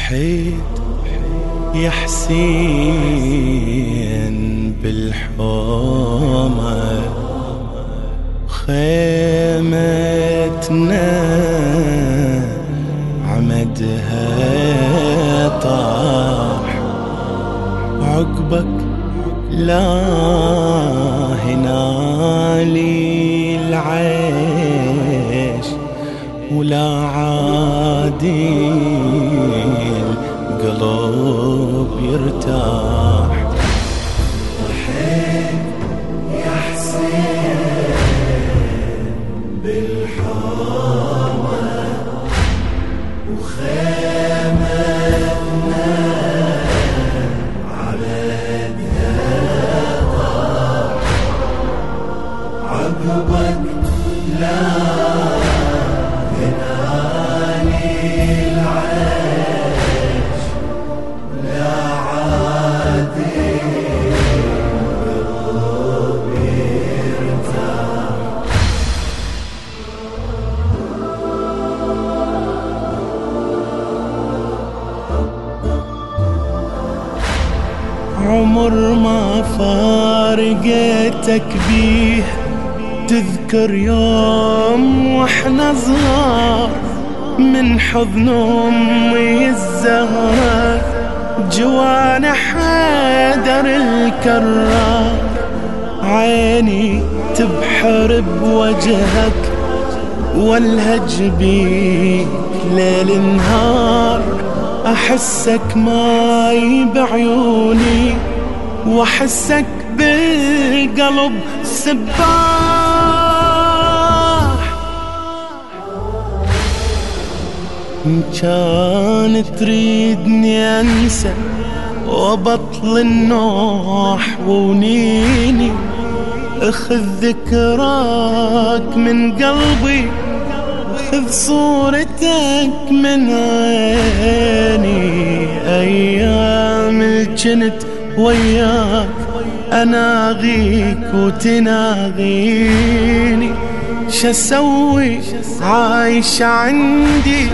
وحيد يا حسين بالحومة خيمتنا عمدها طاح. عقبك لا هنا لي العيش ولا عادي. القلب يرتاح عمر ما فارقتك بيه تذكر يوم وإحنا صغار. من حضن أمي الزهرة جوانا حيدر الكرار. عيني تبحر بوجهك والهج بيك ليل نهار. أحسك ماي بعيوني واحسك بالقلب سباح. إن كان تريدني أنسى وبطل النوح ونيني أخذ ذكراك من قلبي خذ صورتك من عيني. الجنت وياك. اناغيك وتناغيني. شسوي عايش عندي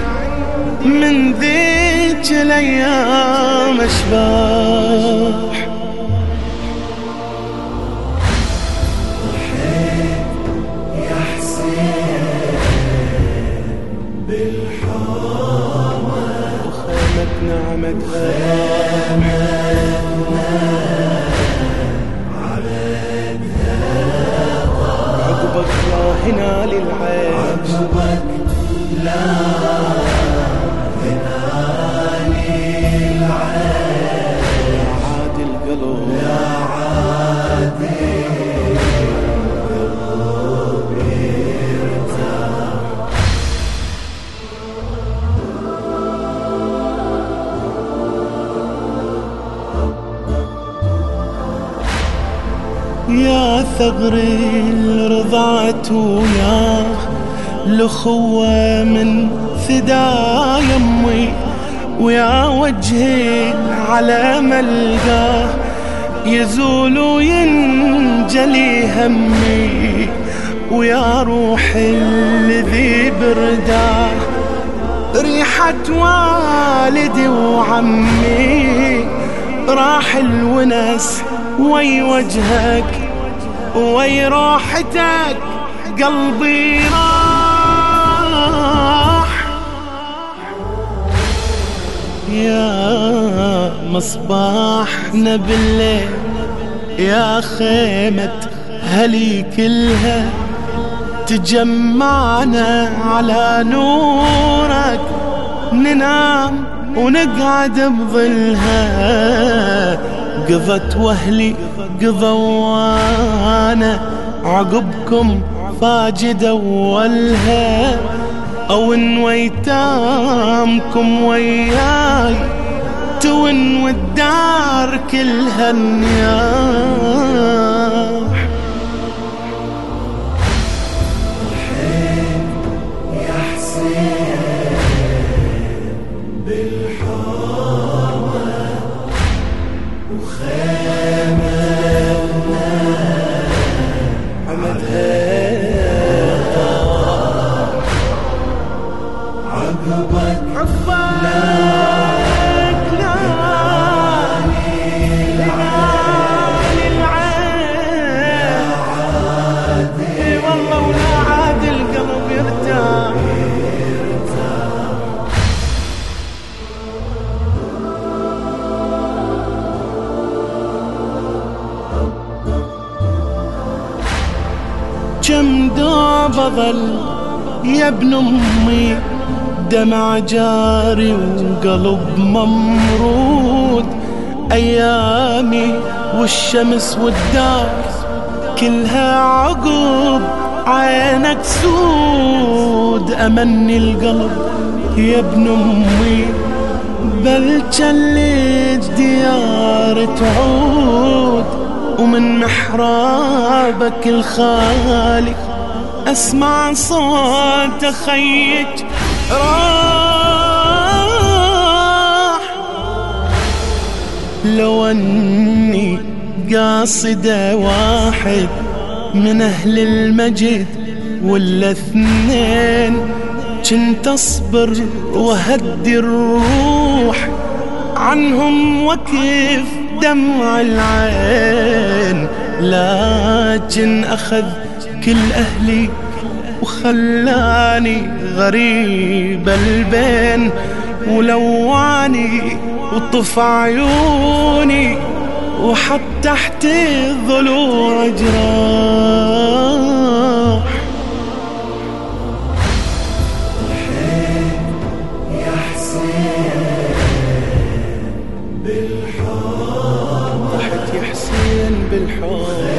من ذيك الأيام أشباح. نعمة عقبك هنا للعين عقبك لا ثغر رضعت وياه الأخوة من فدا يمي ويا وجهي على ملقاه يزول وينجلي همي ويا روحي الذي برداه ريحة والدي وعمي راح الونس وي وجهك وي روحتك قلبي راح. يا مصباحنا بالليل يا خيمة هلي كلها تجمعنا على نورك ننام ونقعد بظلها. قضت وهلي قضوانا عقبكم فاجد أولها. أو إن ويتامكم وياي تون والدار كلها النياح. يا حسين. كم دوب ظل يا ابن أمي دمع جاري وقلب ممرود. أيامي والشمس والدار كلها عقب عينك سود أمني القلب يا ابن أمي بل جلد ديار تعود. ومن محرابك الخالي أسمع صوت خيك راح. لو أني قاصده واحد من أهل المجد ولا اثنين كنت أصبر وهدي الروح عنهم وكيف دمع العين لكن أخذ كل أهلي وخلاني غريب البين ولواني وطف عيوني وحط تحت الضلوع جراح حسين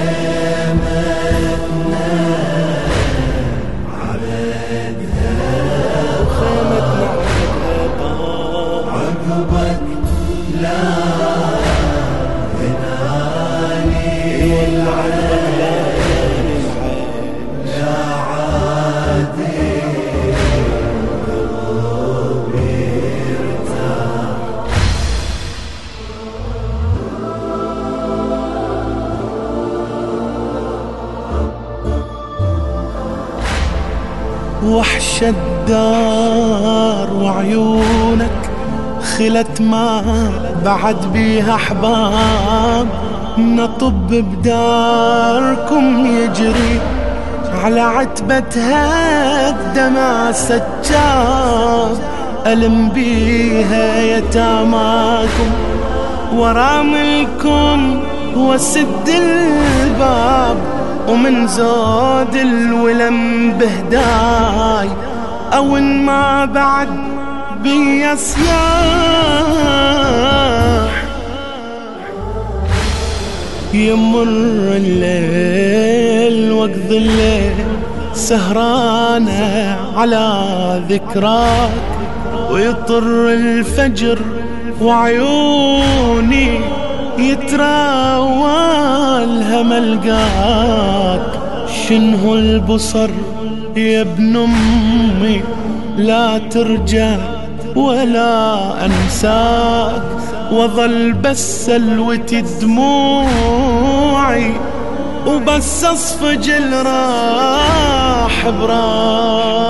وحش الدار وعيونك خلت ما بعد بيها أحباب. نطب بداركم يجري على عتبتها الدمع سجاب ألم بيها يتاماكم وراملكم وسد الباب. ومن زود الولم بهداي أو إن ما بعد بي سياح يمر الليل وقت الليل سهرانة على ذكراك ويطر الفجر وعيوني يتراوى الهم لقاك شنه البصر يا ابن أمي؟ لا ترجع ولا أنساك. وظل بس سلوتي دموعي وبس أصفج الراح براك.